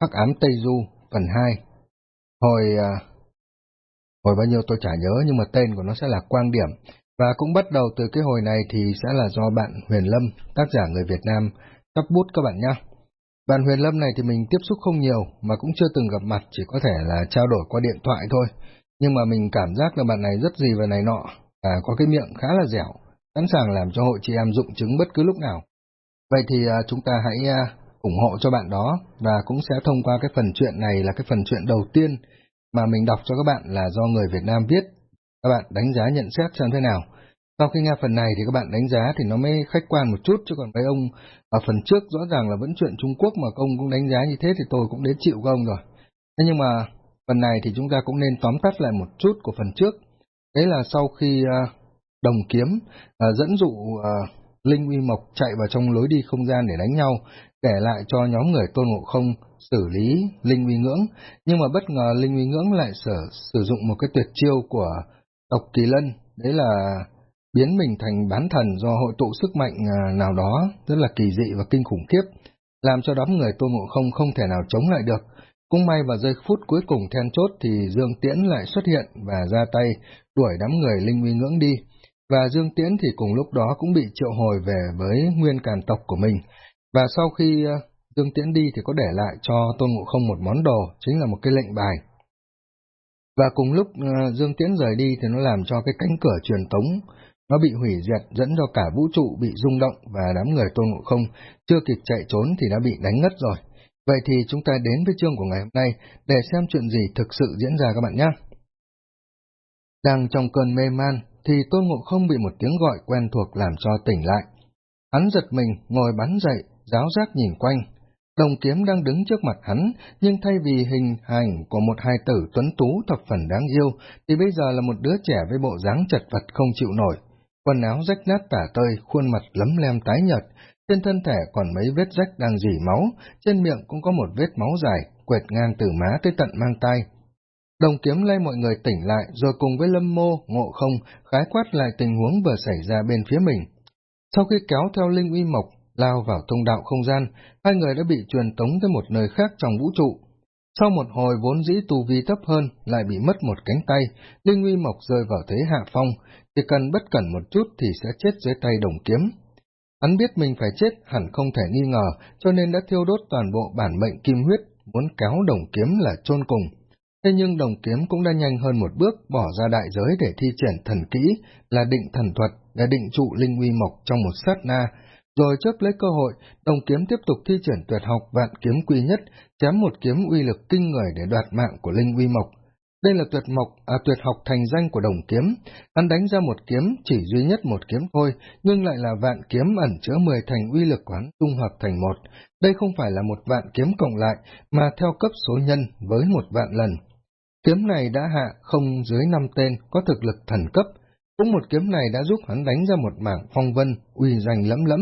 Hắc ám Tây Du, phần 2 Hồi... À, hồi bao nhiêu tôi chả nhớ nhưng mà tên của nó sẽ là Quang Điểm và cũng bắt đầu từ cái hồi này thì sẽ là do bạn Huyền Lâm, tác giả người Việt Nam, tắp bút các bạn nhé. Bạn Huyền Lâm này thì mình tiếp xúc không nhiều mà cũng chưa từng gặp mặt, chỉ có thể là trao đổi qua điện thoại thôi. Nhưng mà mình cảm giác là bạn này rất gì và này nọ, và có cái miệng khá là dẻo, sẵn sàng làm cho hội chị em dụng chứng bất cứ lúc nào. Vậy thì à, chúng ta hãy à, ủng hộ cho bạn đó và cũng sẽ thông qua cái phần chuyện này là cái phần chuyện đầu tiên mà mình đọc cho các bạn là do người Việt Nam viết. Các bạn đánh giá nhận xét xem thế nào. Sau khi nghe phần này thì các bạn đánh giá thì nó mới khách quan một chút, chứ còn mấy ông ở phần trước rõ ràng là vẫn chuyện Trung Quốc mà ông cũng đánh giá như thế thì tôi cũng đến chịu của ông rồi. Thế nhưng mà phần này thì chúng ta cũng nên tóm tắt lại một chút của phần trước. Đấy là sau khi uh, đồng kiếm uh, dẫn dụ uh, Linh Uy Mộc chạy vào trong lối đi không gian để đánh nhau, kể lại cho nhóm người tôn ngộ không xử lý Linh Uy Ngưỡng, nhưng mà bất ngờ Linh Uy Ngưỡng lại sử sử dụng một cái tuyệt chiêu của tộc Kỳ Lân, đấy là biến mình thành bán thần do hội tụ sức mạnh à, nào đó rất là kỳ dị và kinh khủng khiếp, làm cho đám người tôn ngộ không không thể nào chống lại được. Cũng may vào giây phút cuối cùng then chốt thì Dương Tiễn lại xuất hiện và ra tay đuổi đám người Linh Uy Ngưỡng đi, và Dương Tiễn thì cùng lúc đó cũng bị triệu hồi về với nguyên càn tộc của mình. Và sau khi ờ, Dương Tiễn đi thì có để lại cho Tôn Ngộ Không một món đồ, chính là một cái lệnh bài. Và cùng lúc ờ, Dương Tiễn rời đi thì nó làm cho cái cánh cửa truyền tống nó bị hủy diệt dẫn cho cả vũ trụ bị rung động và đám người Tôn Ngộ Không chưa kịp chạy trốn thì đã bị đánh ngất rồi. Vậy thì chúng ta đến với chương của ngày hôm nay để xem chuyện gì thực sự diễn ra các bạn nhé. Đang trong cơn mê man, thì Tôn Ngộ Không bị một tiếng gọi quen thuộc làm cho tỉnh lại. Hắn giật mình, ngồi bắn dậy, giáo giác nhìn quanh. Đồng kiếm đang đứng trước mặt hắn, nhưng thay vì hình hành của một hài tử tuấn tú thập phần đáng yêu, thì bây giờ là một đứa trẻ với bộ dáng chật vật không chịu nổi. Quần áo rách nát tả tơi, khuôn mặt lấm lem tái nhợt, trên thân thể còn mấy vết rách đang dỉ máu, trên miệng cũng có một vết máu dài, quệt ngang từ má tới tận mang tay. Đồng kiếm lay mọi người tỉnh lại, rồi cùng với lâm mô, ngộ không, khái quát lại tình huống vừa xảy ra bên phía mình. Sau khi kéo theo Linh Uy Mộc, lao vào thông đạo không gian, hai người đã bị truyền tống tới một nơi khác trong vũ trụ. Sau một hồi vốn dĩ tu vi thấp hơn, lại bị mất một cánh tay, Linh Uy Mộc rơi vào thế hạ phong, chỉ cần bất cẩn một chút thì sẽ chết dưới tay đồng kiếm. Hắn biết mình phải chết hẳn không thể nghi ngờ, cho nên đã thiêu đốt toàn bộ bản mệnh kim huyết, muốn kéo đồng kiếm là chôn cùng. Thế nhưng đồng kiếm cũng đã nhanh hơn một bước bỏ ra đại giới để thi triển thần kỹ là định thần thuật để định trụ linh uy mộc trong một sát na, rồi chớp lấy cơ hội, đồng kiếm tiếp tục thi triển tuyệt học vạn kiếm quy nhất, chém một kiếm uy lực kinh người để đoạt mạng của linh uy mộc. Đây là tuyệt mộc, à tuyệt học thành danh của đồng kiếm, hắn đánh ra một kiếm, chỉ duy nhất một kiếm thôi, nhưng lại là vạn kiếm ẩn chứa mười thành uy lực quán tung hợp thành một. Đây không phải là một vạn kiếm cộng lại, mà theo cấp số nhân với một vạn lần. Kiếm này đã hạ không dưới năm tên có thực lực thần cấp, cũng một kiếm này đã giúp hắn đánh ra một mảng phong vân, uy danh lẫm lẫm.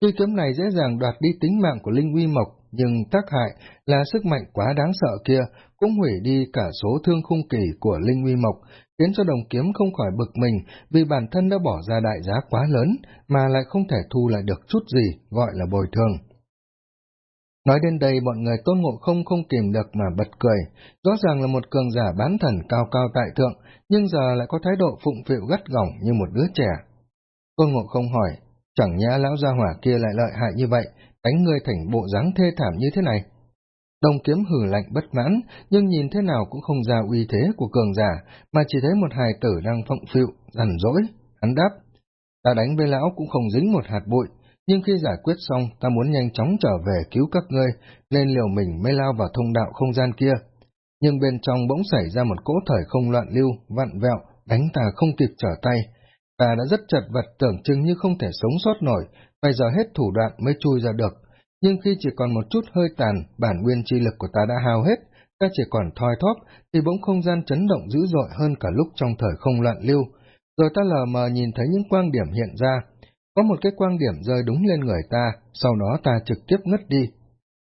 Tuy kiếm này dễ dàng đoạt đi tính mạng của Linh Uy Mộc, nhưng tác hại là sức mạnh quá đáng sợ kia cũng hủy đi cả số thương khung kỳ của Linh Uy Mộc, khiến cho đồng kiếm không khỏi bực mình vì bản thân đã bỏ ra đại giá quá lớn mà lại không thể thu lại được chút gì gọi là bồi thường. Nói đến đây bọn người tôn ngộ không không kìm được mà bật cười, rõ ràng là một cường giả bán thần cao cao tại thượng, nhưng giờ lại có thái độ phụng phịu gắt gỏng như một đứa trẻ. Tôn ngộ không hỏi, chẳng nhã lão gia hỏa kia lại lợi hại như vậy, đánh người thành bộ dáng thê thảm như thế này. Đồng kiếm hử lạnh bất mãn, nhưng nhìn thế nào cũng không ra uy thế của cường giả, mà chỉ thấy một hài tử đang phụng phịu, rằn rỗi. Hắn đáp, ta đánh với lão cũng không dính một hạt bụi, nhưng khi giải quyết xong, ta muốn nhanh chóng trở về cứu các ngươi, nên liều mình mới lao vào thông đạo không gian kia. Nhưng bên trong bỗng xảy ra một cỗ thời không loạn lưu, vặn vẹo, đánh ta không kịp trở tay. Ta đã rất chật vật tưởng chừng như không thể sống sót nổi, bây giờ hết thủ đoạn mới chui ra được. Nhưng khi chỉ còn một chút hơi tàn, bản nguyên chi lực của ta đã hao hết, ta chỉ còn thoi thóp, thì bỗng không gian chấn động dữ dội hơn cả lúc trong thời không loạn lưu. Rồi ta lờ mờ nhìn thấy những quang điểm hiện ra, có một cái quan điểm rơi đúng lên người ta, sau đó ta trực tiếp ngất đi.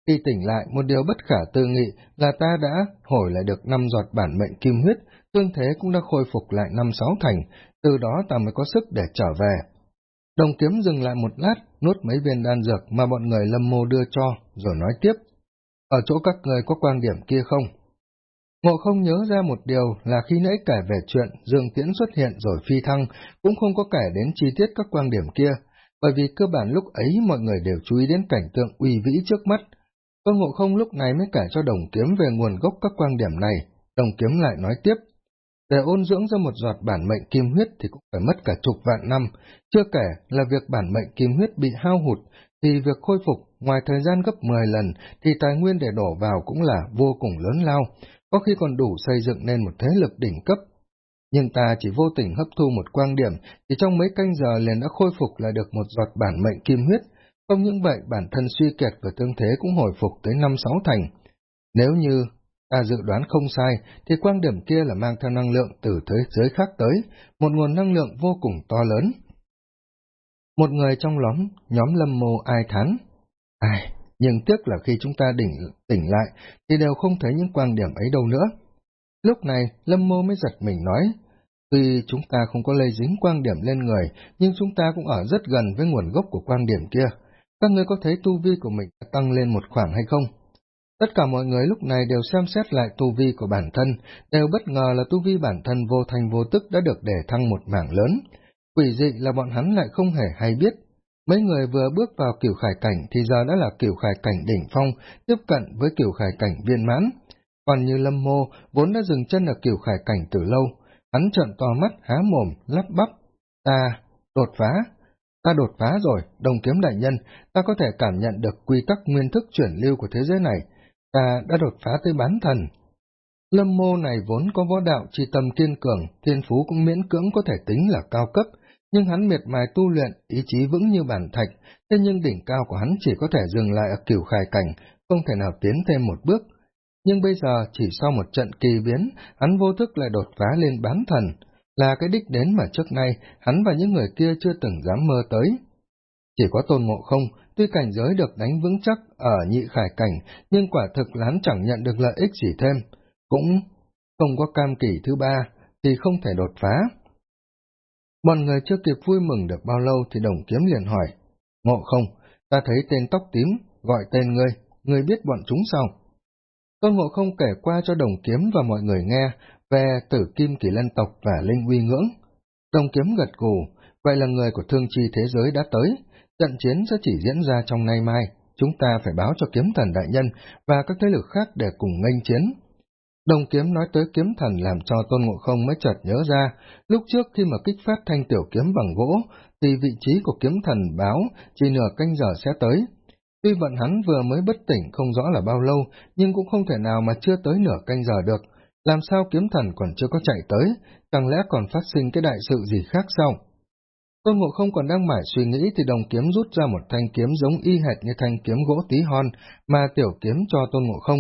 Khi tỉnh lại, một điều bất khả tư nghị là ta đã hồi lại được năm giọt bản mệnh kim huyết, tương thế cũng đã khôi phục lại năm sáu thành, từ đó ta mới có sức để trở về. Đồng kiếm dừng lại một lát, nuốt mấy viên đan dược mà bọn người lâm mô đưa cho, rồi nói tiếp. ở chỗ các người có quan điểm kia không? Ngộ không nhớ ra một điều là khi nãy kể về chuyện Dương Tiễn xuất hiện rồi phi thăng, cũng không có kể đến chi tiết các quan điểm kia, bởi vì cơ bản lúc ấy mọi người đều chú ý đến cảnh tượng uy vĩ trước mắt. Tôn Ngộ không lúc này mới kể cho đồng kiếm về nguồn gốc các quan điểm này, đồng kiếm lại nói tiếp. Để ôn dưỡng ra một giọt bản mệnh kim huyết thì cũng phải mất cả chục vạn năm, chưa kể là việc bản mệnh kim huyết bị hao hụt, thì việc khôi phục ngoài thời gian gấp 10 lần thì tài nguyên để đổ vào cũng là vô cùng lớn lao, có khi còn đủ xây dựng nên một thế lực đỉnh cấp. Nhưng ta chỉ vô tình hấp thu một quan điểm, thì trong mấy canh giờ liền đã khôi phục lại được một giọt bản mệnh kim huyết, không những vậy bản thân suy kiệt và tương thế cũng hồi phục tới năm sáu thành. Nếu như ta dự đoán không sai, thì quan điểm kia là mang theo năng lượng từ thế giới khác tới, một nguồn năng lượng vô cùng to lớn. Một người trong nhóm, nhóm lâm mô ai thán. Ai, nhưng tiếc là khi chúng ta đỉnh, tỉnh lại, thì đều không thấy những quan điểm ấy đâu nữa. Lúc này, Lâm Mô mới giật mình nói, tuy chúng ta không có lây dính quan điểm lên người, nhưng chúng ta cũng ở rất gần với nguồn gốc của quan điểm kia. Các người có thấy tu vi của mình tăng lên một khoảng hay không? Tất cả mọi người lúc này đều xem xét lại tu vi của bản thân, đều bất ngờ là tu vi bản thân vô thành vô tức đã được để thăng một mảng lớn. Quỷ dị là bọn hắn lại không hề hay biết, Mấy người vừa bước vào kiểu khải cảnh thì giờ đã là kiểu khải cảnh đỉnh phong, tiếp cận với kiểu khải cảnh viên mãn. Còn như Lâm Mô, vốn đã dừng chân ở kiểu khải cảnh từ lâu, hắn trợn to mắt, há mồm, lắp bắp. Ta, đột phá, ta đột phá rồi, đồng kiếm đại nhân, ta có thể cảm nhận được quy tắc nguyên thức chuyển lưu của thế giới này, ta đã đột phá tới bán thần. Lâm mô này vốn có võ đạo chi tâm kiên cường, thiên phú cũng miễn cưỡng có thể tính là cao cấp, nhưng hắn miệt mài tu luyện, ý chí vững như bản thạch, thế nhưng đỉnh cao của hắn chỉ có thể dừng lại ở cửu khải cảnh, không thể nào tiến thêm một bước. Nhưng bây giờ, chỉ sau một trận kỳ biến, hắn vô thức lại đột phá lên bán thần, là cái đích đến mà trước nay hắn và những người kia chưa từng dám mơ tới. Chỉ có tôn ngộ không, tuy cảnh giới được đánh vững chắc ở nhị khải cảnh, nhưng quả thực là hắn chẳng nhận được lợi ích gì thêm, cũng không có cam kỳ thứ ba, thì không thể đột phá. Bọn người chưa kịp vui mừng được bao lâu thì đồng kiếm liền hỏi, Ngộ không, ta thấy tên tóc tím, gọi tên ngươi, ngươi biết bọn chúng sao? Tôn Ngộ không kể qua cho đồng kiếm và mọi người nghe về tử kim kỳ lân tộc và linh uy ngưỡng. Đồng kiếm gật gù, vậy là người của thương chi thế giới đã tới, trận chiến sẽ chỉ diễn ra trong nay mai, chúng ta phải báo cho kiếm thần đại nhân và các thế lực khác để cùng nghênh chiến. Đồng kiếm nói tới kiếm thần làm cho Tôn Ngộ Không mới chợt nhớ ra, lúc trước khi mà kích phát thanh tiểu kiếm bằng gỗ, thì vị trí của kiếm thần báo chỉ nửa canh giờ sẽ tới. Tuy vận hắn vừa mới bất tỉnh không rõ là bao lâu, nhưng cũng không thể nào mà chưa tới nửa canh giờ được. Làm sao kiếm thần còn chưa có chạy tới, chẳng lẽ còn phát sinh cái đại sự gì khác sao? Tôn Ngộ Không còn đang mải suy nghĩ thì đồng kiếm rút ra một thanh kiếm giống y hệt như thanh kiếm gỗ tí hon mà tiểu kiếm cho Tôn Ngộ Không,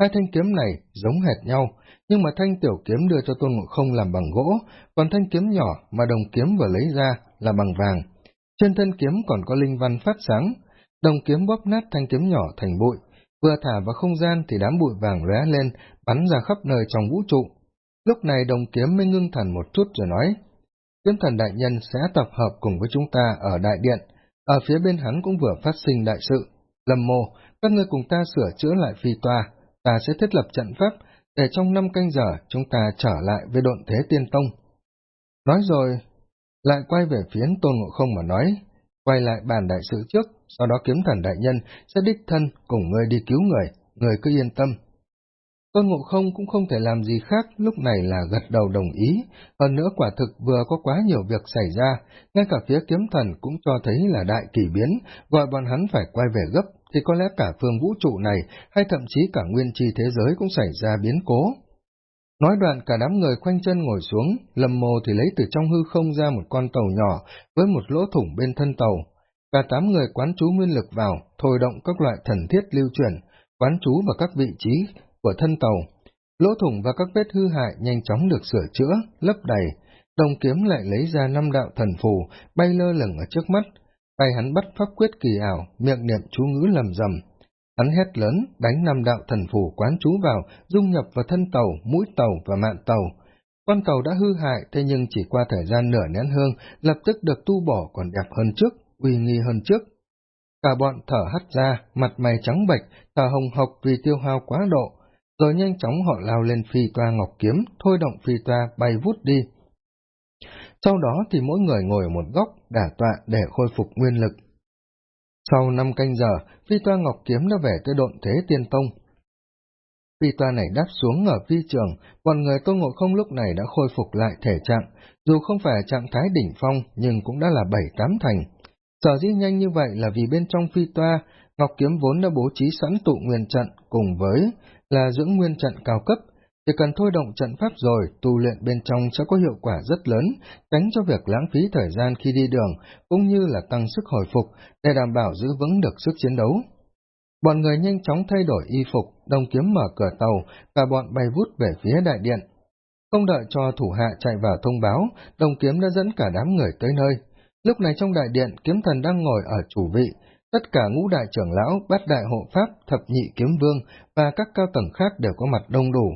Hai thanh kiếm này giống hệt nhau, nhưng mà thanh tiểu kiếm đưa cho Tôn Ngộ Không làm bằng gỗ, còn thanh kiếm nhỏ mà đồng kiếm vừa lấy ra là bằng vàng. Trên thân kiếm còn có linh văn phát sáng, đồng kiếm bóp nát thanh kiếm nhỏ thành bụi, vừa thả vào không gian thì đám bụi vàng lóe lên, bắn ra khắp nơi trong vũ trụ. Lúc này đồng kiếm mới ngưng thần một chút rồi nói, kiếm thần đại nhân sẽ tập hợp cùng với chúng ta ở đại điện, ở phía bên hắn cũng vừa phát sinh đại sự. Lâm mô, các ngươi cùng ta sửa chữa lại phi toa, ta sẽ thiết lập trận pháp để trong năm canh giờ chúng ta trở lại với độn thế tiên tông. Nói rồi, lại quay về phía tôn ngộ không mà nói, quay lại bàn đại sự trước, sau đó kiếm thần đại nhân sẽ đích thân cùng người đi cứu người, người cứ yên tâm. Tôn Ngộ Không cũng không thể làm gì khác lúc này là gật đầu đồng ý, hơn nữa quả thực vừa có quá nhiều việc xảy ra, ngay cả phía kiếm thần cũng cho thấy là đại kỳ biến, gọi bọn hắn phải quay về gấp, thì có lẽ cả phương vũ trụ này hay thậm chí cả nguyên tri thế giới cũng xảy ra biến cố. Nói đoạn cả đám người khoanh chân ngồi xuống, lầm mồ thì lấy từ trong hư không ra một con tàu nhỏ với một lỗ thủng bên thân tàu. Cả tám người quán chú nguyên lực vào, thôi động các loại thần thiết lưu chuyển, quán chú vào các vị trí của thân tàu. Lỗ thủng và các vết hư hại nhanh chóng được sửa chữa, lấp đầy. Đồng kiếm lại lấy ra năm đạo thần phù, bay lơ lửng ở trước mắt, tay hắn bắt pháp quyết kỳ ảo, miệng niệm chú ngữ lầm rầm. Hắn hét lớn, đánh năm đạo thần phù quán chú vào, dung nhập vào thân tàu, mũi tàu và mạn tàu. Con tàu đã hư hại, thế nhưng chỉ qua thời gian nửa nén hương, lập tức được tu bỏ còn đẹp hơn trước, uy nghi hơn trước. cả bọn thở hắt ra, mặt mày trắng bệch, thở hồng hộc vì tiêu hao quá độ, rồi nhanh chóng họ lao lên phi toa ngọc kiếm, thôi động phi toa bay vút đi. Sau đó thì mỗi người ngồi ở một góc, đả tọa để khôi phục nguyên lực. Sau năm canh giờ, phi toa ngọc kiếm đã về tới độn thế tiên tông. Phi toa này đáp xuống ở phi trường, còn người tôn ngộ không lúc này đã khôi phục lại thể trạng, dù không phải trạng thái đỉnh phong nhưng cũng đã là bảy tám thành. Sở dĩ nhanh như vậy là vì bên trong phi toa, Ngọc Kiếm vốn đã bố trí sẵn tụ nguyên trận cùng với là dưỡng nguyên trận cao cấp, chỉ cần thôi động trận pháp rồi, tu luyện bên trong sẽ có hiệu quả rất lớn, tránh cho việc lãng phí thời gian khi đi đường, cũng như là tăng sức hồi phục, để đảm bảo giữ vững được sức chiến đấu. Bọn người nhanh chóng thay đổi y phục, đồng kiếm mở cửa tàu, và bọn bay vút về phía đại điện. Không đợi cho thủ hạ chạy vào thông báo, đồng kiếm đã dẫn cả đám người tới nơi. Lúc này trong đại điện, kiếm thần đang ngồi ở chủ vị, tất cả ngũ đại trưởng lão, bát đại hộ pháp, thập nhị kiếm vương và các cao tầng khác đều có mặt đông đủ.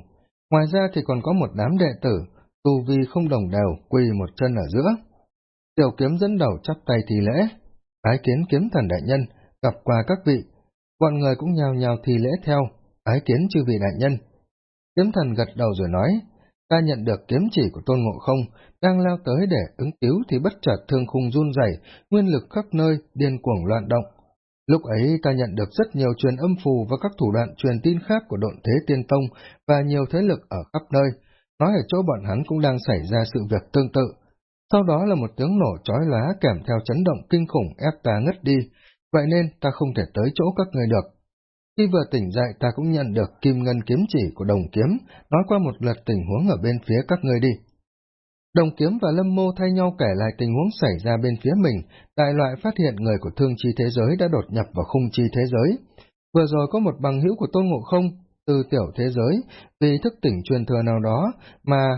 Ngoài ra thì còn có một đám đệ tử, tu vi không đồng đều, quỳ một chân ở giữa. Tiểu kiếm dẫn đầu chắp tay thi lễ, ái kiến kiếm thần đại nhân, gặp qua các vị. Bọn người cũng nhào nhào thi lễ theo, ái kiến chư vị đại nhân. Kiếm thần gật đầu rồi nói, ta nhận được kiếm chỉ của tôn ngộ không, đang lao tới để ứng cứu thì bất chợt thương khung run rẩy, nguyên lực khắp nơi, điên cuồng loạn động. Lúc ấy ta nhận được rất nhiều truyền âm phù và các thủ đoạn truyền tin khác của độn thế tiên tông và nhiều thế lực ở khắp nơi, nói ở chỗ bọn hắn cũng đang xảy ra sự việc tương tự. Sau đó là một tiếng nổ chói lá kèm theo chấn động kinh khủng ép ta ngất đi, vậy nên ta không thể tới chỗ các người được. Khi vừa tỉnh dậy ta cũng nhận được kim ngân kiếm chỉ của đồng kiếm, nói qua một lượt tình huống ở bên phía các người đi. Đồng kiếm và Lâm Mô thay nhau kể lại tình huống xảy ra bên phía mình, đại loại phát hiện người của thương chi thế giới đã đột nhập vào khung chi thế giới. Vừa rồi có một bằng hữu của Tôn Ngộ Không từ tiểu thế giới, vì thức tỉnh truyền thừa nào đó mà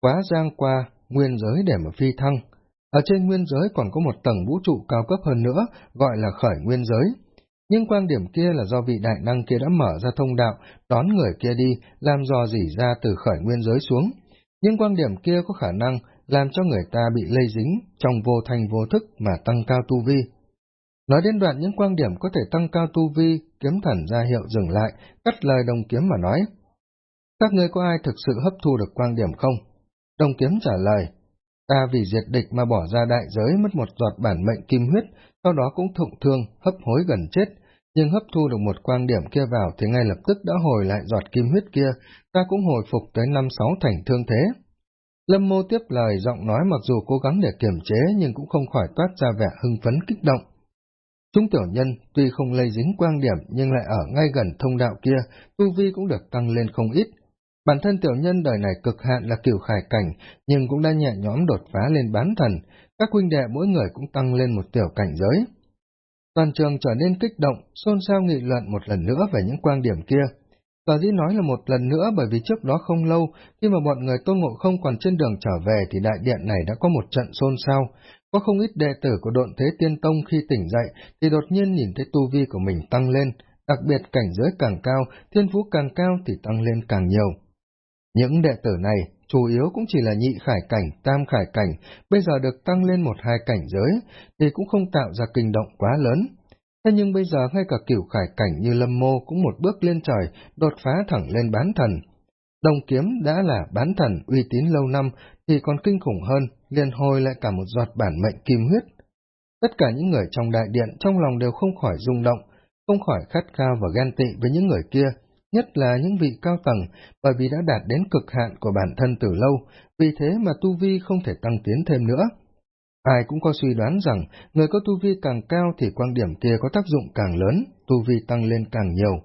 quá giang qua nguyên giới để mà phi thăng. Ở trên nguyên giới còn có một tầng vũ trụ cao cấp hơn nữa, gọi là khởi nguyên giới. Nhưng quan điểm kia là do vị đại năng kia đã mở ra thông đạo, đón người kia đi, làm dò dỉ ra từ khởi nguyên giới xuống những quan điểm kia có khả năng làm cho người ta bị lây dính trong vô thành vô thức mà tăng cao tu vi. Nói đến đoạn những quan điểm có thể tăng cao tu vi, kiếm thần ra hiệu dừng lại, cắt lời đồng kiếm mà nói. Các ngươi có ai thực sự hấp thu được quan điểm không? Đồng kiếm trả lời, ta vì diệt địch mà bỏ ra đại giới mất một giọt bản mệnh kim huyết, sau đó cũng thụng thương, hấp hối gần chết, nhưng hấp thu được một quan điểm kia vào thì ngay lập tức đã hồi lại giọt kim huyết kia, ta cũng hồi phục tới năm sáu thành thương thế. Lâm mô tiếp lời giọng nói mặc dù cố gắng để kiềm chế nhưng cũng không khỏi toát ra vẻ hưng phấn kích động. Chúng tiểu nhân tuy không lây dính quan điểm nhưng lại ở ngay gần thông đạo kia, tu vi cũng được tăng lên không ít. Bản thân tiểu nhân đời này cực hạn là kiểu khải cảnh, nhưng cũng đã nhẹ nhõm đột phá lên bán thần, các huynh đệ mỗi người cũng tăng lên một tiểu cảnh giới. Toàn trường trở nên kích động, xôn xao nghị luận một lần nữa về những quan điểm kia. Sở dĩ nói là một lần nữa bởi vì trước đó không lâu, khi mà bọn người tôn ngộ không còn trên đường trở về thì đại điện này đã có một trận xôn xao. Có không ít đệ tử của độn thế tiên tông khi tỉnh dậy thì đột nhiên nhìn thấy tu vi của mình tăng lên, đặc biệt cảnh giới càng cao, thiên phú càng cao thì tăng lên càng nhiều. Những đệ tử này chủ yếu cũng chỉ là nhị khải cảnh, tam khải cảnh, bây giờ được tăng lên một hai cảnh giới, thì cũng không tạo ra kinh động quá lớn. Thế nhưng bây giờ ngay cả kiểu khải cảnh như lâm mô cũng một bước lên trời, đột phá thẳng lên bán thần. Đồng kiếm đã là bán thần uy tín lâu năm, thì còn kinh khủng hơn, liền hồi lại cả một giọt bản mệnh kim huyết. Tất cả những người trong đại điện trong lòng đều không khỏi rung động, không khỏi khát khao và ghen tị với những người kia, nhất là những vị cao tầng, bởi vì đã đạt đến cực hạn của bản thân từ lâu, vì thế mà tu vi không thể tăng tiến thêm nữa. Ai cũng có suy đoán rằng, người có tu vi càng cao thì quan điểm kia có tác dụng càng lớn, tu vi tăng lên càng nhiều.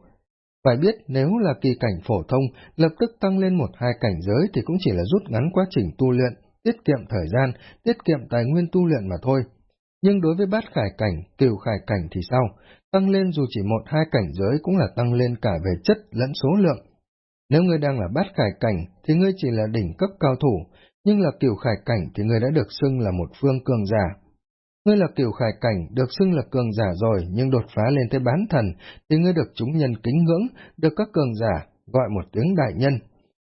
Phải biết nếu là kỳ cảnh phổ thông, lập tức tăng lên một hai cảnh giới thì cũng chỉ là rút ngắn quá trình tu luyện, tiết kiệm thời gian, tiết kiệm tài nguyên tu luyện mà thôi. Nhưng đối với bát khải cảnh, cửu khải cảnh thì sao? Tăng lên dù chỉ một hai cảnh giới cũng là tăng lên cả về chất lẫn số lượng. Nếu ngươi đang là bát khải cảnh thì ngươi chỉ là đỉnh cấp cao thủ, nhưng là cửu khải cảnh thì ngươi đã được xưng là một phương cường giả. Ngươi là cửu khải cảnh, được xưng là cường giả rồi, nhưng đột phá lên tới bán thần, thì ngươi được chúng nhân kính ngưỡng, được các cường giả gọi một tiếng đại nhân.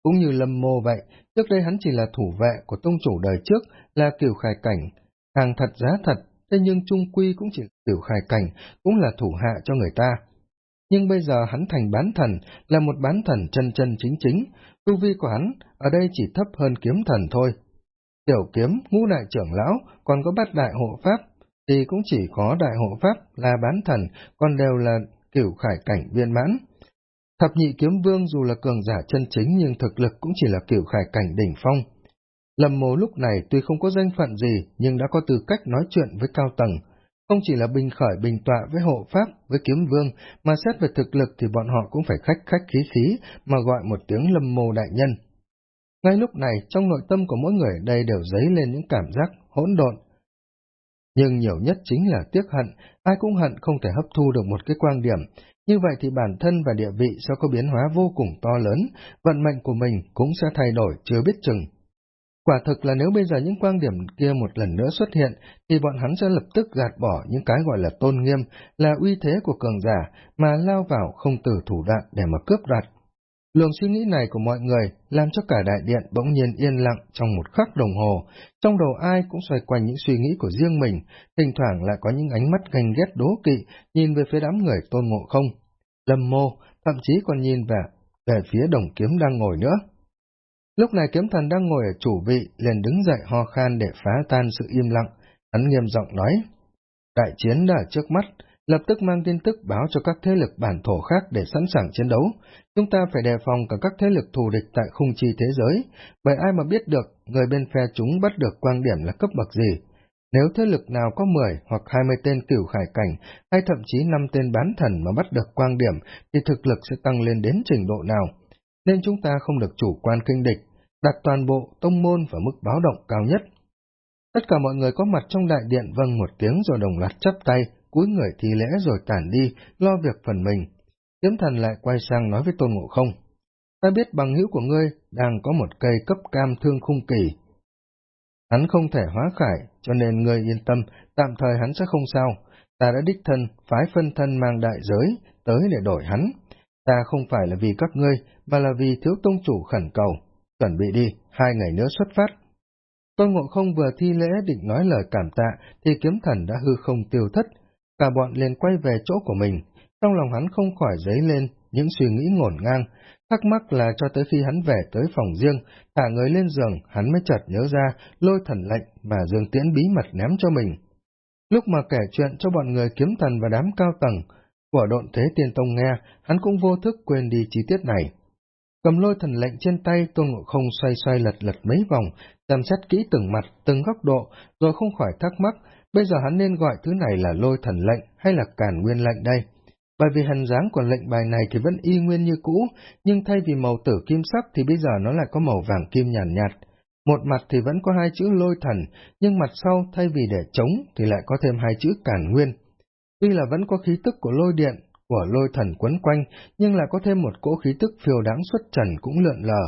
Cũng như lâm mô vậy, trước đây hắn chỉ là thủ vệ của tông chủ đời trước, là cửu khải cảnh, hàng thật giá thật, thế nhưng trung quy cũng chỉ tiểu khải cảnh, cũng là thủ hạ cho người ta. Nhưng bây giờ hắn thành bán thần, là một bán thần chân chân chính chính, tu vi của hắn ở đây chỉ thấp hơn kiếm thần thôi. Tiểu kiếm, ngũ đại trưởng lão, còn có bát đại hộ pháp, thì cũng chỉ có đại hộ pháp là bán thần, còn đều là cửu khải cảnh viên mãn. Thập nhị kiếm vương dù là cường giả chân chính nhưng thực lực cũng chỉ là kiểu khải cảnh đỉnh phong. Lâm mồ lúc này tuy không có danh phận gì nhưng đã có tư cách nói chuyện với cao tầng. Không chỉ là bình khởi bình tọa với hộ pháp, với kiếm vương, mà xét về thực lực thì bọn họ cũng phải khách khách khí khí mà gọi một tiếng lâm mô đại nhân. Ngay lúc này, trong nội tâm của mỗi người đây đều dấy lên những cảm giác hỗn độn. Nhưng nhiều nhất chính là tiếc hận, ai cũng hận không thể hấp thu được một cái quan điểm, như vậy thì bản thân và địa vị sẽ có biến hóa vô cùng to lớn, vận mệnh của mình cũng sẽ thay đổi chưa biết chừng. Quả thực là nếu bây giờ những quan điểm kia một lần nữa xuất hiện, thì bọn hắn sẽ lập tức gạt bỏ những cái gọi là tôn nghiêm, là uy thế của cường giả, mà lao vào không từ thủ đoạn để mà cướp đoạt. Luồng suy nghĩ này của mọi người làm cho cả đại điện bỗng nhiên yên lặng trong một khắc đồng hồ, trong đầu ai cũng xoay quanh những suy nghĩ của riêng mình, thỉnh thoảng lại có những ánh mắt ganh ghét đố kỵ nhìn về phía đám người tôn ngộ không. Lâm mô, thậm chí còn nhìn về, về phía đồng kiếm đang ngồi nữa. Lúc này kiếm thần đang ngồi ở chủ vị, liền đứng dậy ho khan để phá tan sự im lặng, hắn nghiêm giọng nói. Đại chiến đã trước mắt, lập tức mang tin tức báo cho các thế lực bản thổ khác để sẵn sàng chiến đấu. Chúng ta phải đề phòng cả các thế lực thù địch tại khung chi thế giới, bởi ai mà biết được người bên phe chúng bắt được quan điểm là cấp bậc gì. Nếu thế lực nào có 10 hoặc 20 tên cửu khải cảnh, hay thậm chí 5 tên bán thần mà bắt được quan điểm, thì thực lực sẽ tăng lên đến trình độ nào. Nên chúng ta không được chủ quan kinh địch, đặt toàn bộ tông môn vào mức báo động cao nhất. Tất cả mọi người có mặt trong đại điện vâng một tiếng rồi đồng loạt chấp tay, cúi người thi lễ rồi tản đi, lo việc phần mình. Kiếm thần lại quay sang nói với Tôn Ngộ Không. Ta biết bằng hữu của ngươi đang có một cây cấp cam thương khung kỳ. Hắn không thể hóa khải, cho nên ngươi yên tâm, tạm thời hắn sẽ không sao. Ta đã đích thân, phái phân thân mang đại giới, tới để đổi hắn. Ta không phải là vì các ngươi, mà là vì thiếu tông chủ khẩn cầu. Chuẩn bị đi, hai ngày nữa xuất phát. Tôn Ngộ Không vừa thi lễ định nói lời cảm tạ, thì kiếm thần đã hư không tiêu thất, cả bọn liền quay về chỗ của mình, trong lòng hắn không khỏi dấy lên những suy nghĩ ngổn ngang, thắc mắc là cho tới khi hắn về tới phòng riêng, thả người lên giường, hắn mới chợt nhớ ra lôi thần lệnh mà Dương Tiễn bí mật ném cho mình. Lúc mà kể chuyện cho bọn người kiếm thần và đám cao tầng của độn thế tiên tông nghe, hắn cũng vô thức quên đi chi tiết này. Cầm lôi thần lệnh trên tay, Tôn Ngộ Không xoay xoay lật lật mấy vòng, xem xét kỹ từng mặt, từng góc độ, rồi không khỏi thắc mắc, Bây giờ hắn nên gọi thứ này là lôi thần lệnh hay là cản nguyên lệnh đây? Bởi vì hình dáng của lệnh bài này thì vẫn y nguyên như cũ, nhưng thay vì màu tử kim sắc thì bây giờ nó lại có màu vàng kim nhàn nhạt, nhạt. Một mặt thì vẫn có hai chữ lôi thần, nhưng mặt sau thay vì để chống thì lại có thêm hai chữ cản nguyên. Tuy là vẫn có khí tức của lôi điện, của lôi thần quấn quanh, nhưng lại có thêm một cỗ khí tức phiêu đáng xuất trần cũng lượn lờ,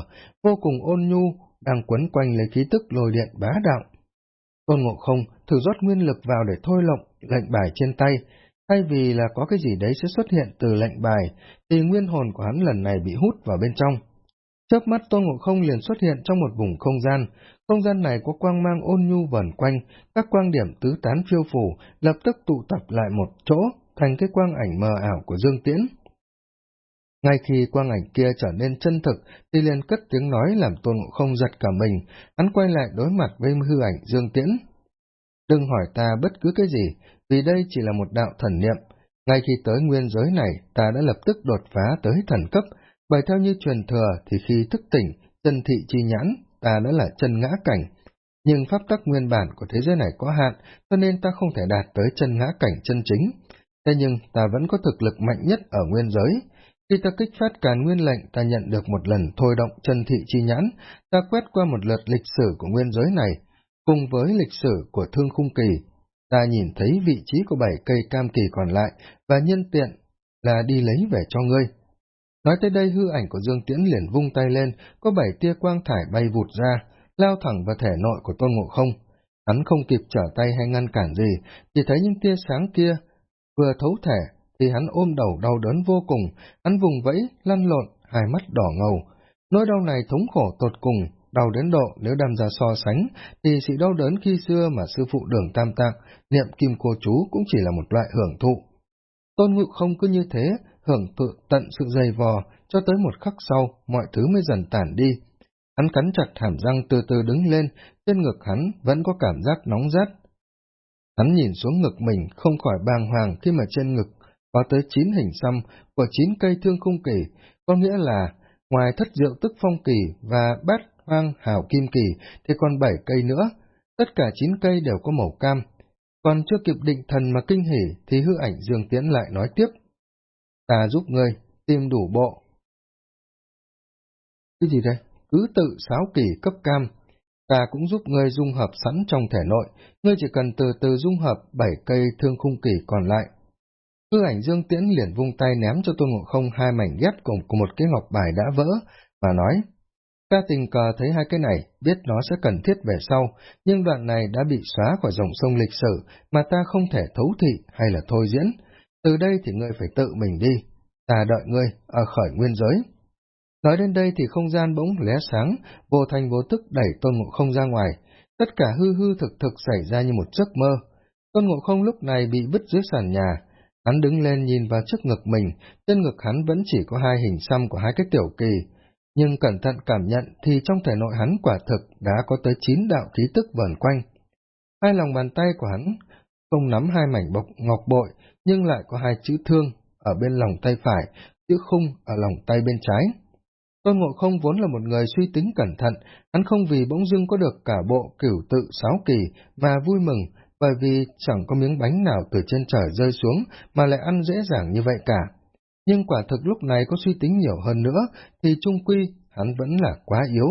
vô cùng ôn nhu, đang quấn quanh lấy khí tức lôi điện bá đạo. Tôn Ngộ Không thử rót nguyên lực vào để thôi lộng lệnh bài trên tay, thay vì là có cái gì đấy sẽ xuất hiện từ lệnh bài, thì nguyên hồn của hắn lần này bị hút vào bên trong. Chớp mắt Tôn Ngộ Không liền xuất hiện trong một vùng không gian, không gian này có quang mang ôn nhu vẩn quanh, các quang điểm tứ tán phiêu phủ, lập tức tụ tập lại một chỗ, thành cái quang ảnh mờ ảo của Dương Tiễn. Ngay khi quang ảnh kia trở nên chân thực, thì liền cất tiếng nói làm tôn ngộ không giật cả mình, hắn quay lại đối mặt với hư ảnh Dương Tiễn. Đừng hỏi ta bất cứ cái gì, vì đây chỉ là một đạo thần niệm. Ngay khi tới nguyên giới này, ta đã lập tức đột phá tới thần cấp, bởi theo như truyền thừa thì khi thức tỉnh, chân thị chi nhãn, ta đã là chân ngã cảnh. Nhưng pháp tắc nguyên bản của thế giới này có hạn, cho nên ta không thể đạt tới chân ngã cảnh chân chính. Thế nhưng ta vẫn có thực lực mạnh nhất ở nguyên giới, khi ta kích phát càn nguyên lệnh, ta nhận được một lần thôi động chân thị chi nhãn, ta quét qua một lượt lịch sử của nguyên giới này, cùng với lịch sử của thương khung kỳ. Ta nhìn thấy vị trí của bảy cây cam kỳ còn lại, và nhân tiện là đi lấy về cho ngươi. Nói tới đây hư ảnh của Dương Tiễn liền vung tay lên, có bảy tia quang thải bay vụt ra, lao thẳng vào thể nội của Tôn Ngộ Không. Hắn không kịp trở tay hay ngăn cản gì, chỉ thấy những tia sáng kia vừa thấu thể thì hắn ôm đầu đau đớn vô cùng, hắn vùng vẫy, lăn lộn, hai mắt đỏ ngầu. Nỗi đau này thống khổ tột cùng, đau đến độ nếu đâm ra so sánh, thì sự đau đớn khi xưa mà sư phụ đường tam tạng, niệm kim cô chú cũng chỉ là một loại hưởng thụ. Tôn ngự không cứ như thế, hưởng tự tận sự dày vò, cho tới một khắc sau, mọi thứ mới dần tản đi. Hắn cắn chặt hàm răng từ từ đứng lên, trên ngực hắn vẫn có cảm giác nóng rát. Hắn nhìn xuống ngực mình, không khỏi bàng hoàng khi mà trên ngực có tới chín hình xăm của chín cây thương khung kỳ, có nghĩa là ngoài thất diệu tức phong kỳ và bát hoang hào kim kỳ thì còn bảy cây nữa, tất cả chín cây đều có màu cam. Còn chưa kịp định thần mà kinh hỉ thì hư ảnh Dương Tiễn lại nói tiếp. Ta giúp ngươi, tìm đủ bộ. Cái gì đây? Cứ tự sáo kỳ cấp cam. Ta cũng giúp ngươi dung hợp sẵn trong thể nội, ngươi chỉ cần từ từ dung hợp bảy cây thương khung kỳ còn lại. Hư ảnh Dương Tiễn liền vung tay ném cho Tôn Ngộ Không hai mảnh ghép cùng, của một cái ngọc bài đã vỡ, và nói, Ta tình cờ thấy hai cái này, biết nó sẽ cần thiết về sau, nhưng đoạn này đã bị xóa khỏi dòng sông lịch sử, mà ta không thể thấu thị hay là thôi diễn. Từ đây thì ngươi phải tự mình đi, ta đợi ngươi ở khởi nguyên giới. Nói đến đây thì không gian bỗng lé sáng, vô thành vô tức đẩy Tôn Ngộ Không ra ngoài, tất cả hư hư thực thực xảy ra như một giấc mơ. Tôn Ngộ Không lúc này bị vứt dưới sàn nhà, hắn đứng lên nhìn vào trước ngực mình, trên ngực hắn vẫn chỉ có hai hình xăm của hai cái tiểu kỳ, nhưng cẩn thận cảm nhận thì trong thể nội hắn quả thực đã có tới chín đạo khí tức vờn quanh. Hai lòng bàn tay của hắn không nắm hai mảnh bọc ngọc bội, nhưng lại có hai chữ thương ở bên lòng tay phải, chữ khung ở lòng tay bên trái. Tôn Ngộ Không vốn là một người suy tính cẩn thận, hắn không vì bỗng dưng có được cả bộ cửu tự sáu kỳ mà vui mừng, bởi vì chẳng có miếng bánh nào từ trên trời rơi xuống mà lại ăn dễ dàng như vậy cả nhưng quả thực lúc này có suy tính nhiều hơn nữa, thì trung quy hắn vẫn là quá yếu,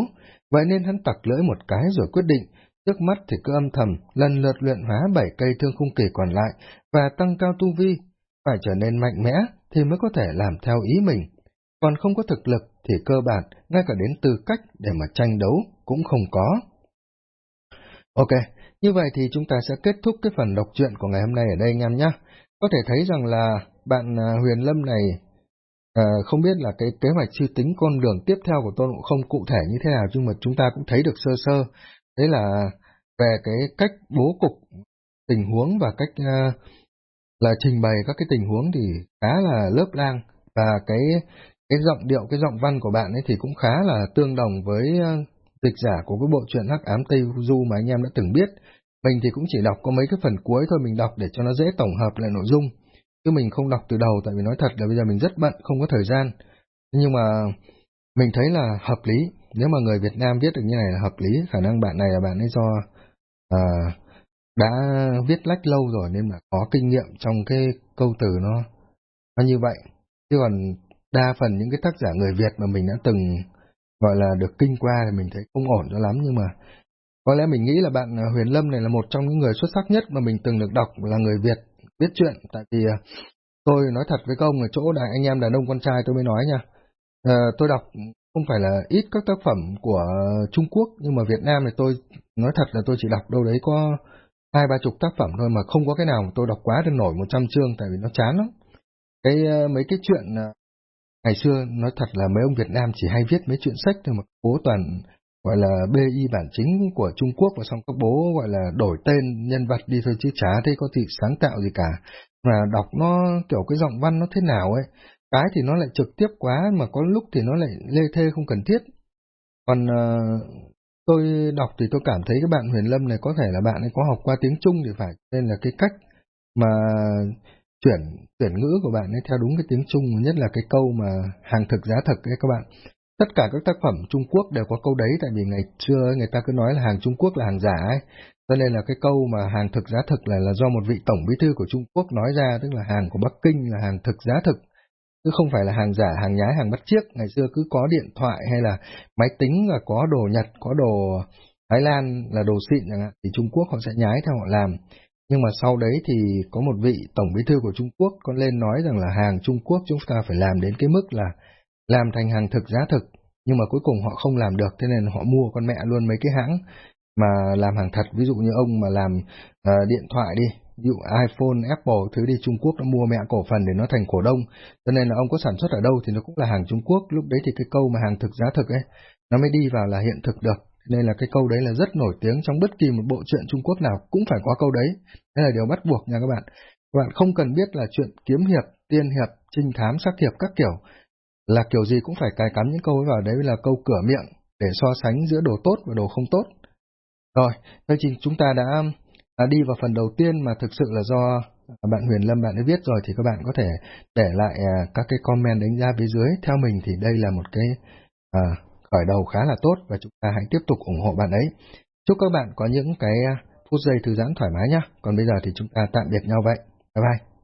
vậy nên hắn tặc lưỡi một cái rồi quyết định, trước mắt thì cứ âm thầm, lần lượt luyện hóa bảy cây thương khung kỳ còn lại, và tăng cao tu vi, phải trở nên mạnh mẽ thì mới có thể làm theo ý mình, còn không có thực lực thì cơ bản, ngay cả đến tư cách để mà tranh đấu cũng không có. Ok, như vậy thì chúng ta sẽ kết thúc cái phần đọc truyện của ngày hôm nay ở đây anh em nhé. Có thể thấy rằng là bạn à, Huyền Lâm này À, không biết là cái kế hoạch suy tính con đường tiếp theo của Tôn Ngộ Không cụ thể như thế nào, nhưng mà chúng ta cũng thấy được sơ sơ. Đấy là về cái cách bố cục tình huống và cách uh, là trình bày các cái tình huống thì khá là lớp lang. Và cái cái giọng điệu, cái giọng văn của bạn ấy thì cũng khá là tương đồng với uh, dịch giả của cái bộ truyện Hắc Ám Tây Du mà anh em đã từng biết. Mình thì cũng chỉ đọc có mấy cái phần cuối thôi, mình đọc để cho nó dễ tổng hợp lại nội dung. Chứ mình không đọc từ đầu tại vì nói thật là bây giờ mình rất bận không có thời gian. Nhưng mà mình thấy là hợp lý. Nếu mà người Việt Nam viết được như này là hợp lý khả năng bạn này là bạn ấy do à, đã viết lách lâu rồi nên mà có kinh nghiệm trong cái câu từ nó nó như vậy. Chứ còn đa phần những cái tác giả người Việt mà mình đã từng gọi là được kinh qua thì mình thấy không ổn cho lắm. Nhưng mà có lẽ mình nghĩ là bạn à, Huyền Lâm này là một trong những người xuất sắc nhất mà mình từng được đọc là người Việt biết chuyện, tại vì à, tôi nói thật với công ở chỗ đại anh em đàn ông con trai tôi mới nói nha. À, tôi đọc không phải là ít các tác phẩm của Trung Quốc, nhưng mà Việt Nam thì tôi nói thật là tôi chỉ đọc đâu đấy có hai ba chục tác phẩm thôi mà không có cái nào mà tôi đọc quá được nổi một trăm chương tại vì nó chán lắm. Cái ờ, mấy cái chuyện ờ, ngày xưa nói thật là mấy ông Việt Nam chỉ hay viết mấy chuyện sách thôi mà cố toàn gọi là BI bản chính của Trung Quốc và xong các bố gọi là đổi tên nhân vật đi thôi chứ chả thấy có gì sáng tạo gì cả. Mà đọc nó kiểu cái giọng văn nó thế nào ấy, cái thì nó lại trực tiếp quá mà có lúc thì nó lại lê thê không cần thiết. Còn uh, tôi đọc thì tôi cảm thấy cái bạn Huyền Lâm này có thể là bạn ấy có học qua tiếng Trung thì phải, nên là cái cách mà chuyển chuyển ngữ của bạn ấy theo đúng cái tiếng Trung, nhất là cái câu mà hàng thực giá thực ấy các bạn Tất cả các tác phẩm Trung Quốc đều có câu đấy tại vì ngày xưa người ta cứ nói là hàng Trung Quốc là hàng giả ấy. Cho nên là cái câu mà hàng thực giá thực là, là do một vị tổng bí thư của Trung Quốc nói ra, tức là hàng của Bắc Kinh là hàng thực giá thực, chứ không phải là hàng giả, hàng nhái, hàng bắt chiếc. Ngày xưa cứ có điện thoại hay là máy tính là có đồ Nhật, có đồ Thái Lan là đồ xịn chẳng hạn, thì Trung Quốc họ sẽ nhái theo họ làm. Nhưng mà sau đấy thì có một vị tổng bí thư của Trung Quốc con lên nói rằng là hàng Trung Quốc chúng ta phải làm đến cái mức là làm thành hàng thực giá thực, nhưng mà cuối cùng họ không làm được, thế nên họ mua con mẹ luôn mấy cái hãng mà làm hàng thật, ví dụ như ông mà làm uh, điện thoại đi, ví dụ iPhone, Apple, thứ đi Trung Quốc nó mua mẹ cổ phần để nó thành cổ đông, cho nên là ông có sản xuất ở đâu thì nó cũng là hàng Trung Quốc, lúc đấy thì cái câu mà hàng thực giá thực ấy, nó mới đi vào là hiện thực được, nên là cái câu đấy là rất nổi tiếng trong bất kỳ một bộ truyện Trung Quốc nào cũng phải có câu đấy. Đây là điều bắt buộc nha các bạn. Các bạn không cần biết là chuyện kiếm hiệp, tiên hiệp, trinh thám, sắc hiệp các kiểu. Là kiểu gì cũng phải cài cắm những câu ấy vào đấy là câu cửa miệng để so sánh giữa đồ tốt và đồ không tốt. Rồi, vậy thì chúng ta đã à, đi vào phần đầu tiên mà thực sự là do à, bạn Huyền Lâm bạn đã viết rồi thì các bạn có thể để lại à, các cái comment đánh giá phía dưới. Theo mình thì đây là một cái à, khởi đầu khá là tốt và chúng ta hãy tiếp tục ủng hộ bạn ấy. Chúc các bạn có những cái à, phút giây thư giãn thoải mái nhé. Còn bây giờ thì chúng ta tạm biệt nhau vậy. Bye bye.